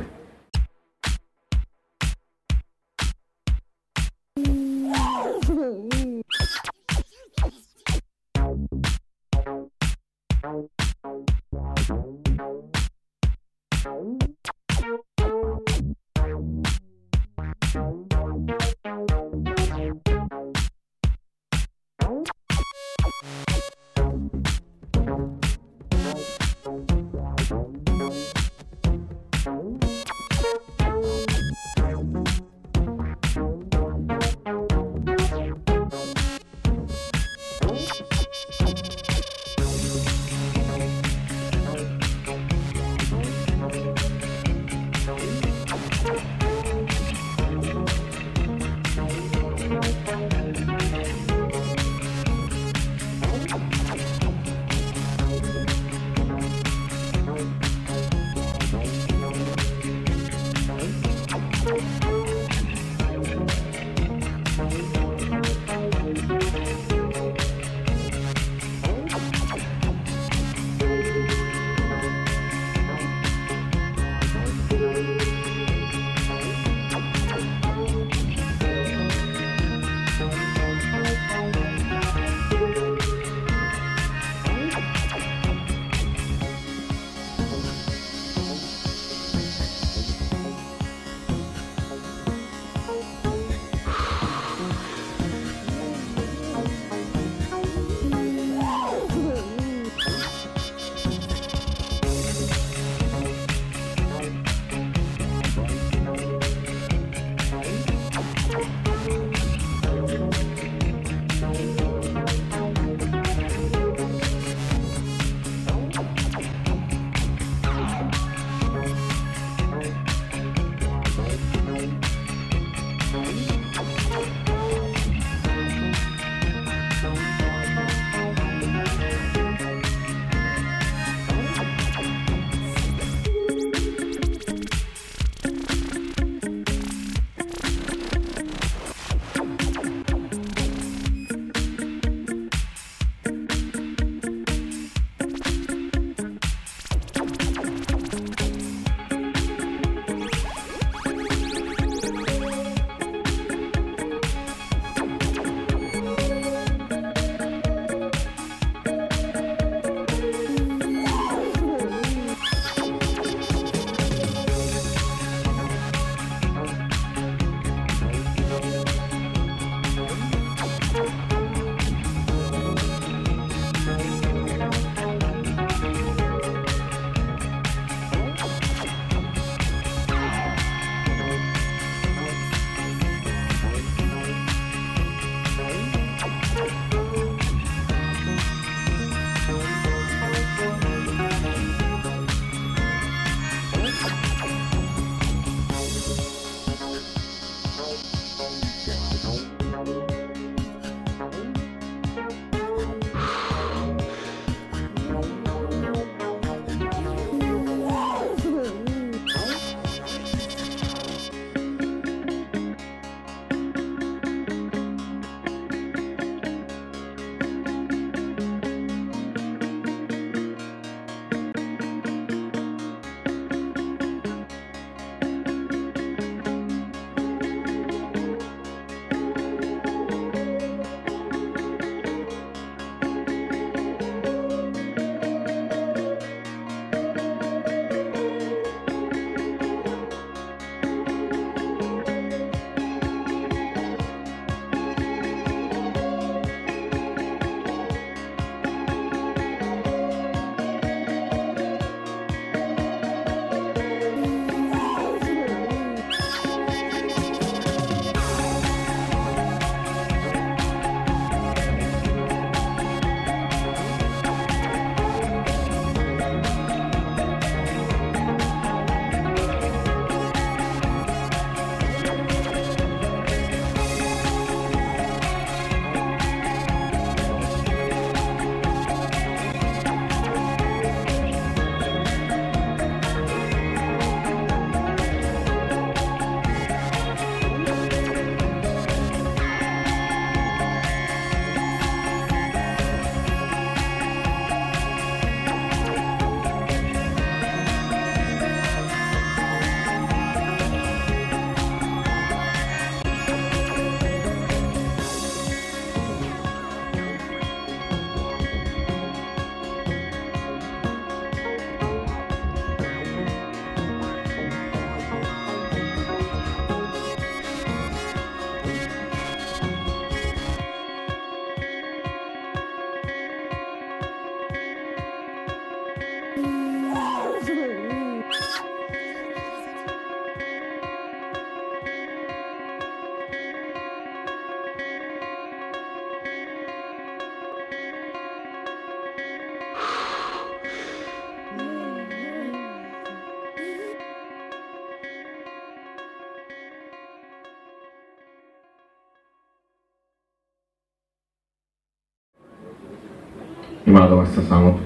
Imádom ezt a számot.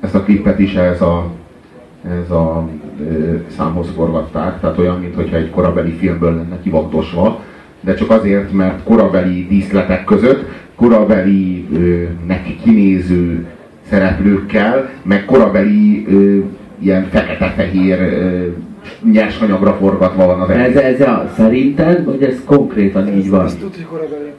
Ezt a klippet is ez a, ez a ö, számhoz forgatták, tehát olyan, mintha egy korabeli filmből lenne kivagdosva, de csak azért, mert korabeli díszletek között, korabeli ö, nek kinéző szereplőkkel, meg korabeli ö, ilyen fekete-fehér ö, nyersanyagra forgatva van az Ez, egész. ez a, szerinted, vagy ez konkrétan így van? Ezt tudja, hogy korabeli.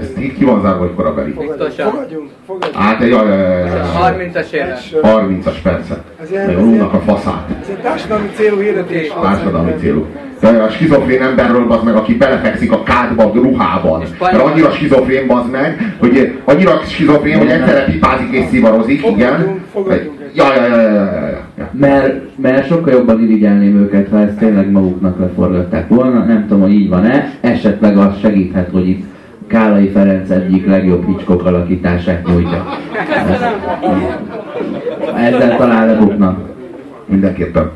Ez így ki van zárva, hogy korabeli. Fogadjunk, fogadjunk. Hát egy jaj, jaj, jaj, jaj, jaj. 30-as évek. 30-as percet. Ez ilyen- Meg unnak a faszát. Ez egy társadalmi célú hirdetés. Társadalmi célú. Jaj, a skizofrén emberről az meg, aki belefekszik a kádba a ruhában. Mert annyira skizofrén az meg, hogy annyira skizofrén, hogy egyszerre pipázik és szivarozik, igen. Jaj, jaj, jaj, jaj, jaj. Mert, mert sokkal jobban irigyelném őket, ha ezt tényleg maguknak leforgatták volna. Nem tudom, hogy így van-e. Esetleg az segíthet, hogy itt Kálai Ferenc egyik legjobb Hitchcock alakítását nyújtja. Ezzel talán lebuknak. Mindenképpen.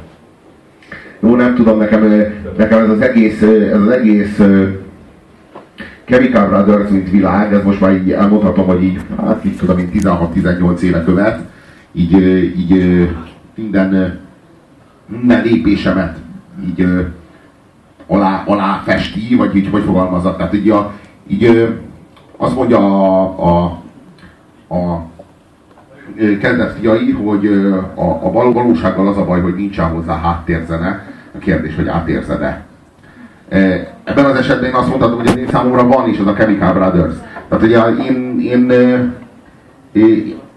Jó, nem tudom, nekem, nekem ez az egész, ez az egész Chemical Brothers, mint világ, ez most már így elmondhatom, hogy így, hát mit tudom, én 16-18 éve követ, így, így minden, minden lépésemet így alá, alá festi, vagy így hogy fogalmazott. Tehát így, a, így azt mondja a, a, a kezdett fiai, hogy a, a val- valósággal az a baj, hogy nincsen hozzá háttérzene. A kérdés, hogy átérzed-e. Ebben az esetben én azt mondhatom, hogy az én számomra van is az a Chemical Brothers. Tehát ugye én, én ö,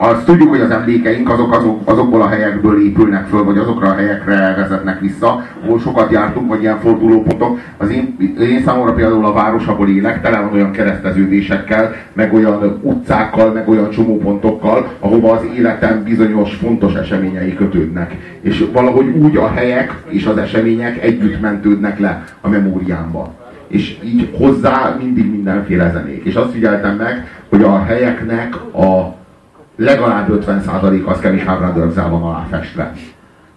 azt tudjuk, hogy az emlékeink azok, azok azokból a helyekből épülnek föl, vagy azokra a helyekre vezetnek vissza, ahol sokat jártunk, vagy ilyen fordulópontok. Az én, én számomra például a város, ahol élek, tele van olyan kereszteződésekkel, meg olyan utcákkal, meg olyan csomópontokkal, ahova az életem bizonyos fontos eseményei kötődnek. És valahogy úgy a helyek és az események együtt mentődnek le a memóriámba. És így hozzá mindig mindenféle zenék. És azt figyeltem meg, hogy a helyeknek a legalább 50% az Chemical brothers van aláfestve.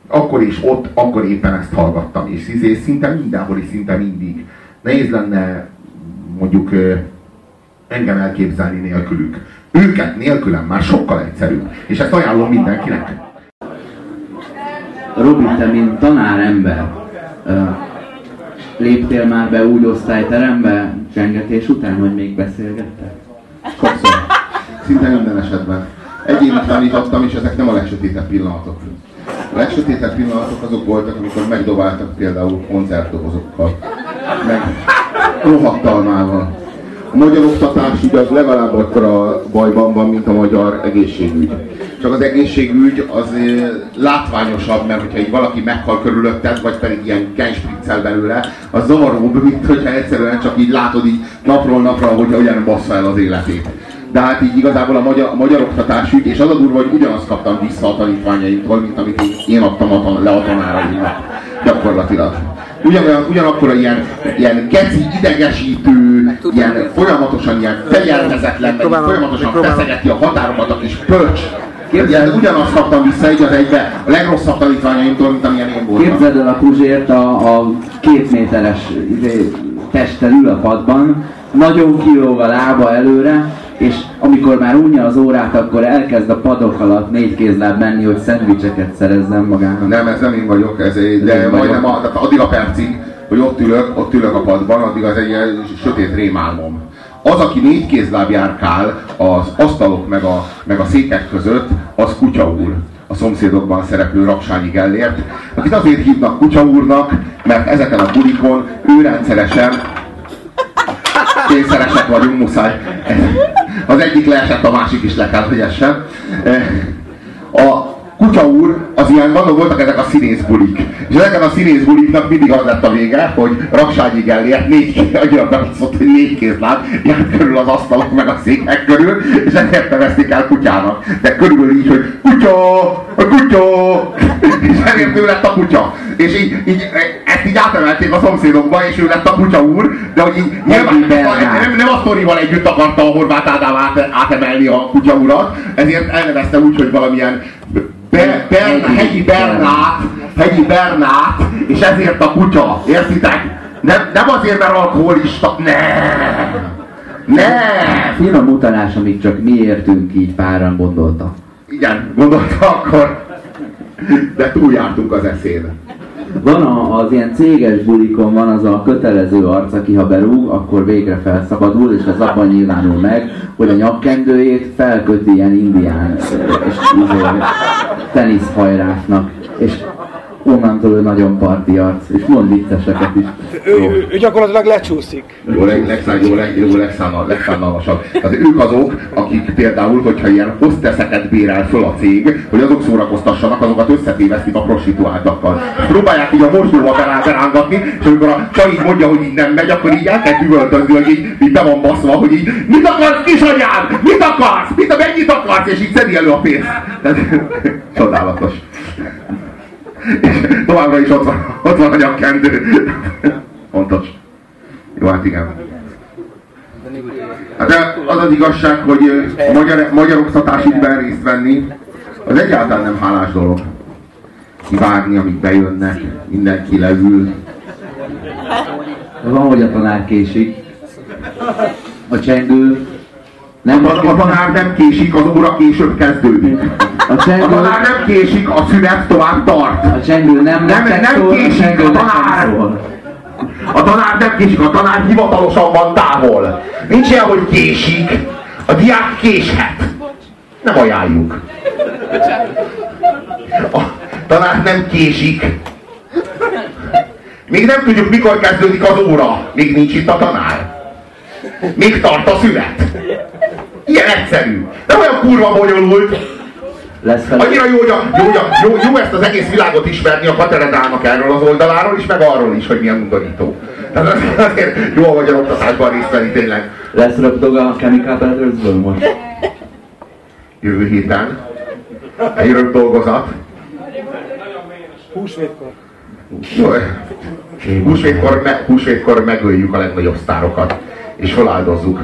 Akkor is ott, akkor éppen ezt hallgattam, és szizé szinte mindenhol, és szinte mindig. Nehéz lenne mondjuk engem elképzelni nélkülük. Őket nélkülem már sokkal egyszerűbb. És ezt ajánlom mindenkinek. Robi, te mint tanárember, ö, léptél már be úgy osztályterembe csengetés után, hogy még beszélgettek? Sokszor. Szinte minden esetben. Egyéni tanítottam, és ezek nem a legsötétebb pillanatok. A legsötétebb pillanatok azok voltak, amikor megdobáltak például koncertdobozokkal. Meg rohadtalmával. A magyar oktatás ugye az legalább akkora bajban van, mint a magyar egészségügy. Csak az egészségügy az eh, látványosabb, mert hogyha így valaki meghal körülötted, vagy pedig ilyen genspriccel belőle, az zavaróbb, mint hogyha egyszerűen csak így látod így napról napra, hogy hogyan bassza el az életét. De hát így igazából a magyar, a magyar oktatásügy, és az a durva, hogy ugyanazt kaptam vissza a tanítványaimtól, mint amit én, adtam a le a tanáraimnak. Gyakorlatilag. Ugyanolyan, ugyanakkor ilyen, ilyen geci idegesítő, ilyen folyamatosan ilyen fegyelmezetlen, folyamatosan feszegeti a határokat a kis pölcs. Ugye, ugyanazt kaptam vissza egy az egybe a legrosszabb tanítványaimtól, mint amilyen én voltam. Képzeld el a Puzsért a, a két méteres izé, testtel ül a padban, nagyon kilóg a lába előre, és amikor már unja az órát, akkor elkezd a padok alatt négy kézláb menni, hogy szendvicseket szerezzen magának. Nem, ez nem én vagyok, ez egy, de én majdnem vagyok. a, addig a percig, hogy ott ülök, ott ülök a padban, addig az egy ilyen sötét rémálmom. Az, aki négy kézláb járkál az asztalok meg a, meg a székek között, az kutya úr a szomszédokban szereplő Rapsányi Gellért, akit azért hívnak kutya úrnak, mert ezeken a bulikon ő rendszeresen kényszeresek vagyunk, muszáj. Az egyik leesett, a másik is le kell, hogy essen. A kutya úr, az ilyen, vannak voltak ezek a színészbulik. És ezeken a színészbuliknak mindig az lett a vége, hogy Rapsányi Gellért négy, annyira behozott, hogy négy kézláb járt körül az asztalok meg a székek körül, és ezért nevezték el kutyának. De körülbelül így, hogy kutya, a kutya, és ezért ő lett a kutya. És így, így ezt így átemelték a szomszédokba, és ő lett a kutya úr, de hogy így nyilván nem, nem, nem a sztorival együtt akarta a Horváth Ádám át, átemelni a kutya urat, ezért elnevezte úgy, hogy valamilyen Be, Bern, hegyi Bernát, hegyi Bernát, és ezért a kutya, értitek? Nem, nem azért, mert alkoholista, nem! Nem! Finom utalás, amit csak mi értünk így páran gondolta. Igen, gondolta akkor. De túljártunk az eszén. Van a, az ilyen céges bulikon van az a kötelező arc, aki ha berúg, akkor végre felszabadul, és az abban nyilvánul meg, hogy a nyakkendőjét felköti ilyen indián és izé, teniszhajrásnak, és onnantól ő nagyon parti arc, és mond vicceseket is. Ő, ő, ő gyakorlatilag lecsúszik. Jó, leg, legszám, jó, leg, jó legszánal, legszánalmasabb. Az ők azok, akik például, hogyha ilyen hosteszeket bérel föl a cég, hogy azok szórakoztassanak, azokat összetévesztik a prostituáltakkal. Próbálják így a mosdóba berá- berángatni, és amikor a csaj így mondja, hogy így nem megy, akkor így el kell üvöltözni, hogy így, így be van baszva, hogy így mit akarsz kisanyám? Mit akarsz? Mit, mennyit akarsz? És így szedi elő a pénzt. Tehát, csodálatos. És továbbra is ott van, ott van a nyakkendő. Fontos. Jó, hát igen. Hát az az igazság, hogy a magyar, magyar oktatásukban részt venni, az egyáltalán nem hálás dolog. Kivágni, amíg bejönnek, mindenki leül. Van, hogy a tanár késik. A csengő nem A, a tanár nem késik, az óra később kezdődik. a A csengő, tanár nem késik, a szünet tovább tart. a csengő nem, Nem- nem késik a a tanár. A tanár nem késik, a tanár hivatalosan van távol. Nincs ilyen, hogy késik. A diák késhet. Nem ajánljuk. A tanár nem késik. Még nem tudjuk, mikor kezdődik az óra. Még nincs itt a tanár. Még tart a szünet. Ilyen egyszerű. Nem olyan kurva bonyolult. Lesz fel, Annyira jó, hogy a, jó, hogy a, jó, jó ezt az egész világot ismerni a katedrának erről az oldaláról is, meg arról is, hogy milyen undorító. Tehát az- azért jó a magyar oktatásban részt venni tényleg. lesz röpdog a Chemical Brothers-ből most. Jövő héten egy röbb dolgozat. Húsvétkor. Húsvétkor, me, húsvétkor megöljük a legnagyobb sztárokat, és feláldozzuk.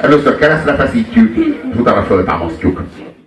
Először keresztre feszítjük, és utána föltámasztjuk.